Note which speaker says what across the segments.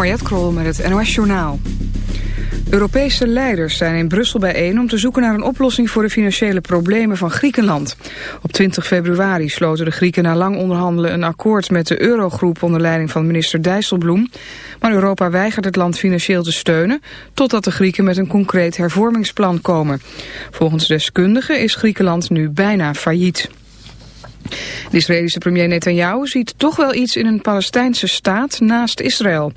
Speaker 1: Mariette Krol met het NOS Journaal. Europese leiders zijn in Brussel bijeen om te zoeken naar een oplossing voor de financiële problemen van Griekenland. Op 20 februari sloten de Grieken na lang onderhandelen een akkoord met de Eurogroep onder leiding van minister Dijsselbloem. Maar Europa weigert het land financieel te steunen totdat de Grieken met een concreet hervormingsplan komen. Volgens deskundigen is Griekenland nu bijna failliet. De Israëlische premier Netanyahu ziet toch wel iets in een Palestijnse staat naast Israël.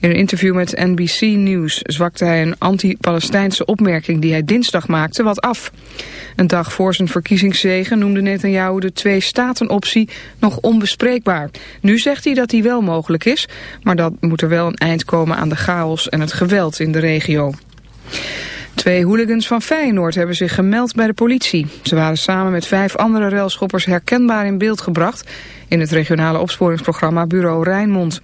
Speaker 1: In een interview met NBC News zwakte hij een anti-Palestijnse opmerking die hij dinsdag maakte wat af. Een dag voor zijn verkiezingszegen noemde Netanyahu de twee-staten-optie nog onbespreekbaar. Nu zegt hij dat die wel mogelijk is, maar dat moet er wel een eind komen aan de chaos en het geweld in de regio. Twee hooligans van Feyenoord hebben zich gemeld bij de politie. Ze waren samen met vijf andere railschoppers herkenbaar in beeld gebracht... in het regionale opsporingsprogramma Bureau Rijnmond.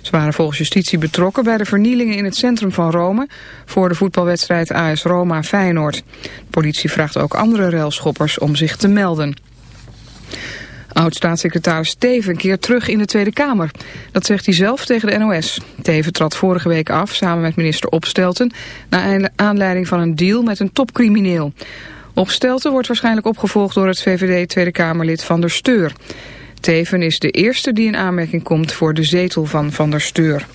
Speaker 1: Ze waren volgens justitie betrokken bij de vernielingen in het centrum van Rome... voor de voetbalwedstrijd AS Roma-Feyenoord. De politie vraagt ook andere railschoppers om zich te melden. Oud-staatssecretaris Teven keert terug in de Tweede Kamer. Dat zegt hij zelf tegen de NOS. Teven trad vorige week af samen met minister Opstelten... naar aanleiding van een deal met een topcrimineel. Opstelten wordt waarschijnlijk opgevolgd door het VVD Tweede Kamerlid Van der Steur. Teven is de eerste die in aanmerking komt voor de zetel van Van der Steur.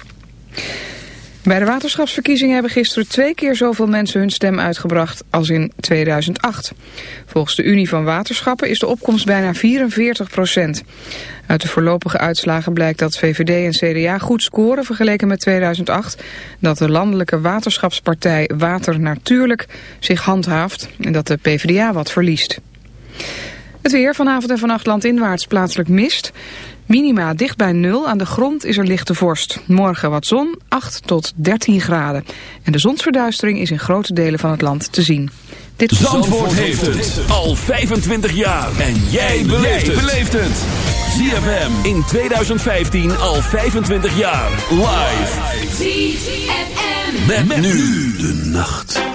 Speaker 1: Bij de waterschapsverkiezingen hebben gisteren twee keer zoveel mensen hun stem uitgebracht als in 2008. Volgens de Unie van Waterschappen is de opkomst bijna 44 procent. Uit de voorlopige uitslagen blijkt dat VVD en CDA goed scoren vergeleken met 2008. Dat de landelijke waterschapspartij Water Natuurlijk zich handhaaft en dat de PvdA wat verliest. Het weer vanavond en vannacht landinwaarts plaatselijk mist. Minima dicht bij nul, aan de grond is er lichte vorst. Morgen wat zon, 8 tot 13 graden. En de zonsverduistering is in grote delen van het land te zien.
Speaker 2: Dit Zandvoort, heeft het al 25 jaar. En jij beleeft het. ZFM in 2015 al 25 jaar. Live. ZFM. met nu de nacht.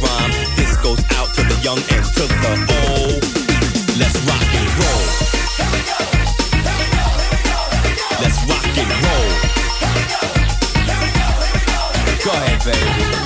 Speaker 3: Rhyme. This goes out to the young and to the old. Let's rock and roll. Let's rock and roll. Go ahead, baby.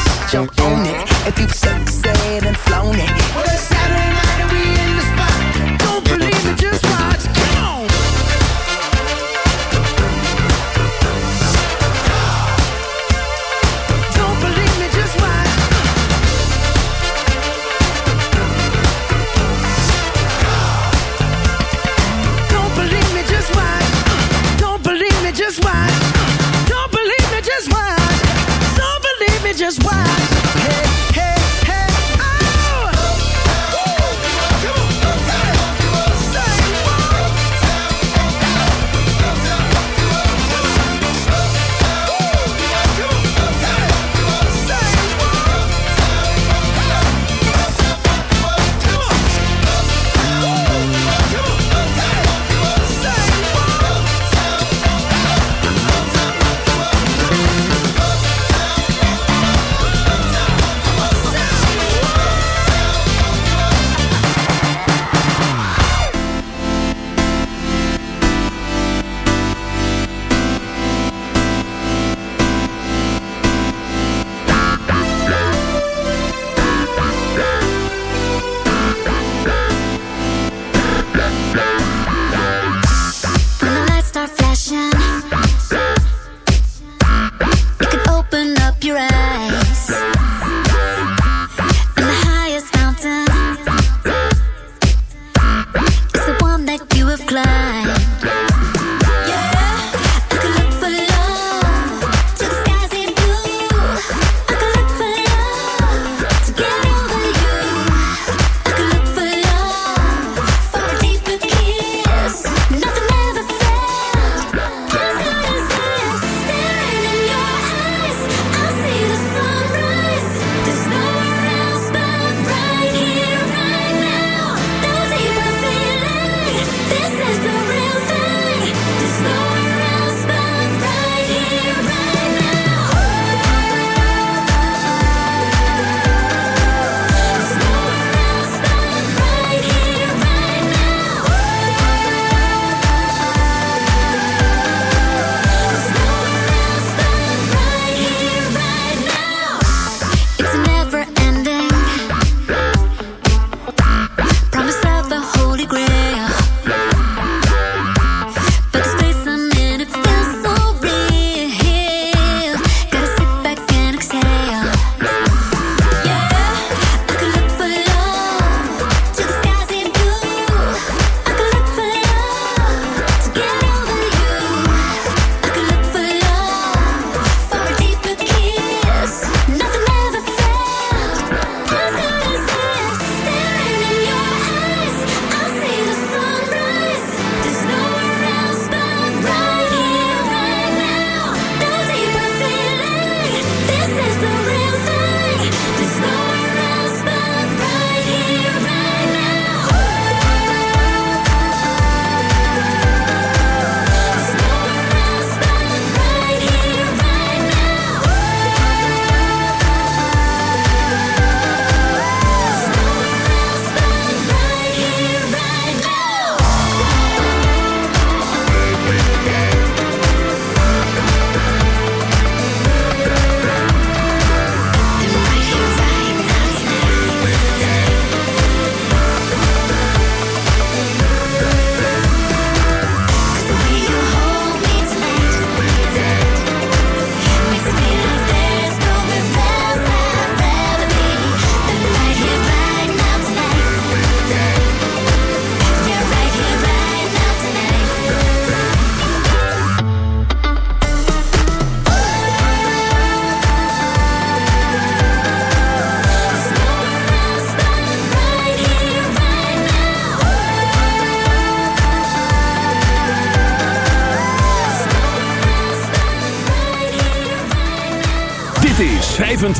Speaker 4: don't own it. If you've sexed and flown it, well,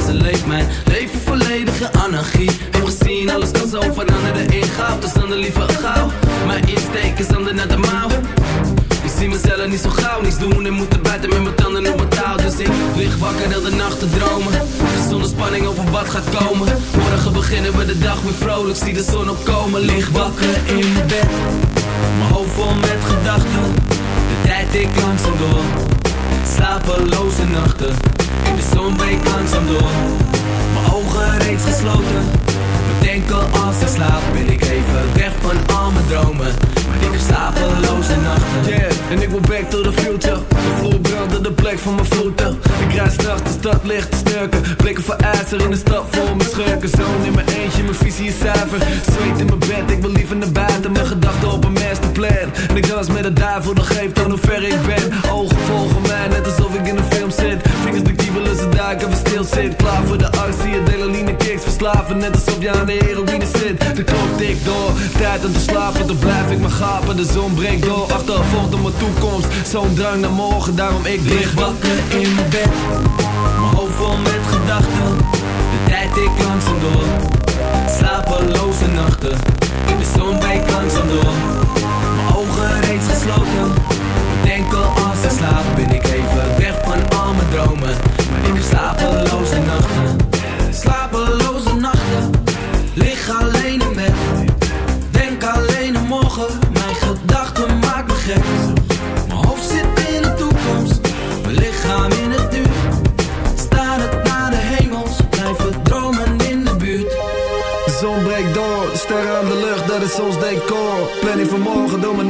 Speaker 5: aan grenzen leeft mijn leven volledige anarchie. Heb gezien, alles kan zo veranderen in goud. Dus dan de liever gauw. Mijn insteek is handen naar de mouw. Ik zie mezelf niet zo gauw, niets doen en moeten buiten met mijn tanden op mijn touw. Dus ik lig wakker heel de nacht te dromen. Zonder spanning over wat gaat komen. Morgen beginnen we de dag weer vrolijk, zie de zon opkomen. Lig wakker in bed, mijn hoofd vol met gedachten. De tijd ik langzaam door, slapeloze nachten. De zon breekt langzaam door, mijn ogen reeds gesloten. Bedenken als ik slaap, ben ik even weg van al mijn dromen. Maar ik heb slapeloze nachten.
Speaker 6: Yeah, en ik wil back to the future. De vloer brandde de plek van mijn voeten. Ik rijd straks de stad licht te snurken. Blikken voor ijzer in de stad voor mijn schurken. Zoon in mijn eentje, mijn visie is zuiver. Zweet in mijn bed, ik wil liever naar buiten. Mijn gedachten op een masterplan. En ik dans met de duivel, dat geeft aan hoe ver ik ben. Ogen volgen mij, net alsof ik in een film zit. Vingers de duiken, even stil zit. Klaar voor de actie, adrenaline kicks verslaven. Net alsof je aan de heroïne zit. De klok tikt door, tijd om te slapen. Dan blijf ik maar gapen, de zon breekt door. Achtervolgt op mijn toekomst, zo'n drang naar morgen. Daarom ik lig wakker in mijn bed.
Speaker 5: Mijn hoofd vol met gedachten, de tijd ik langzaam door. Slapeloze nachten, in de zon breekt langzaam door. Mijn ogen reeds gesloten, bedenken als ik slaap. Ben ik even weg van al mijn dromen,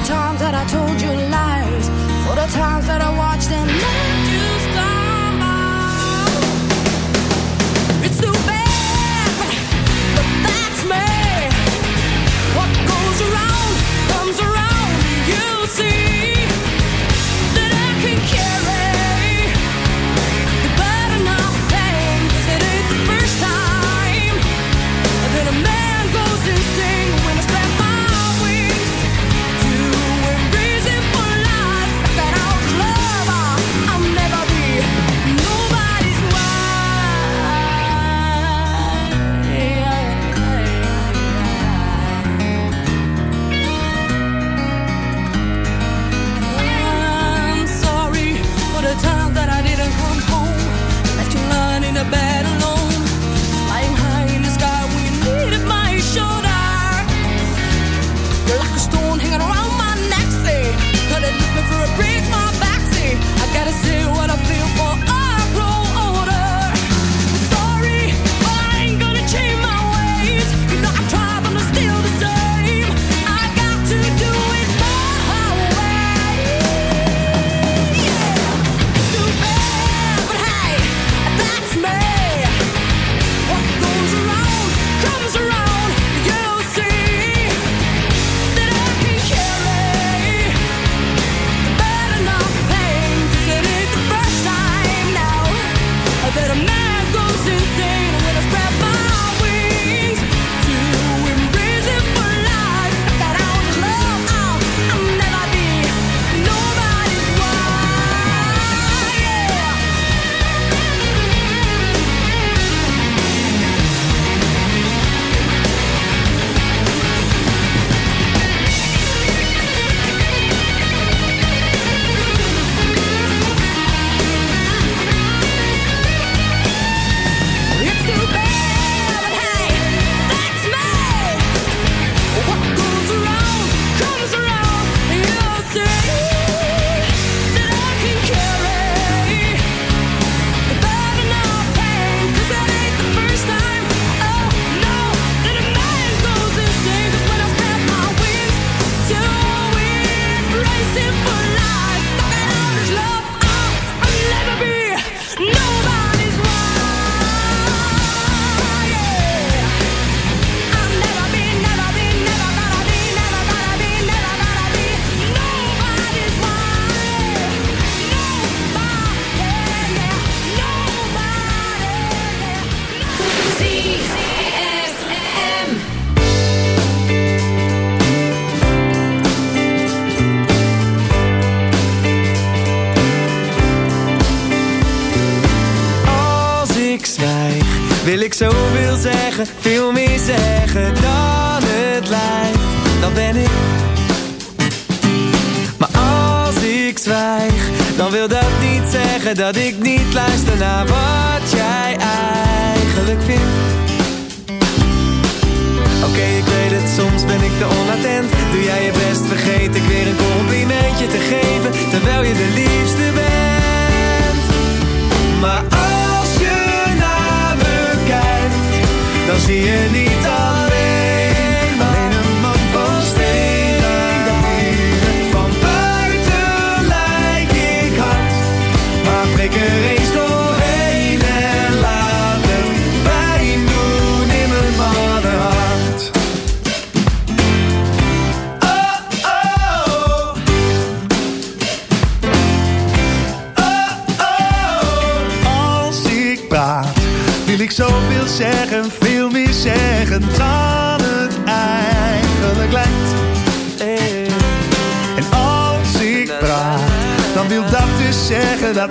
Speaker 7: The times that I told you lies, for the times that I watched and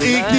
Speaker 8: ik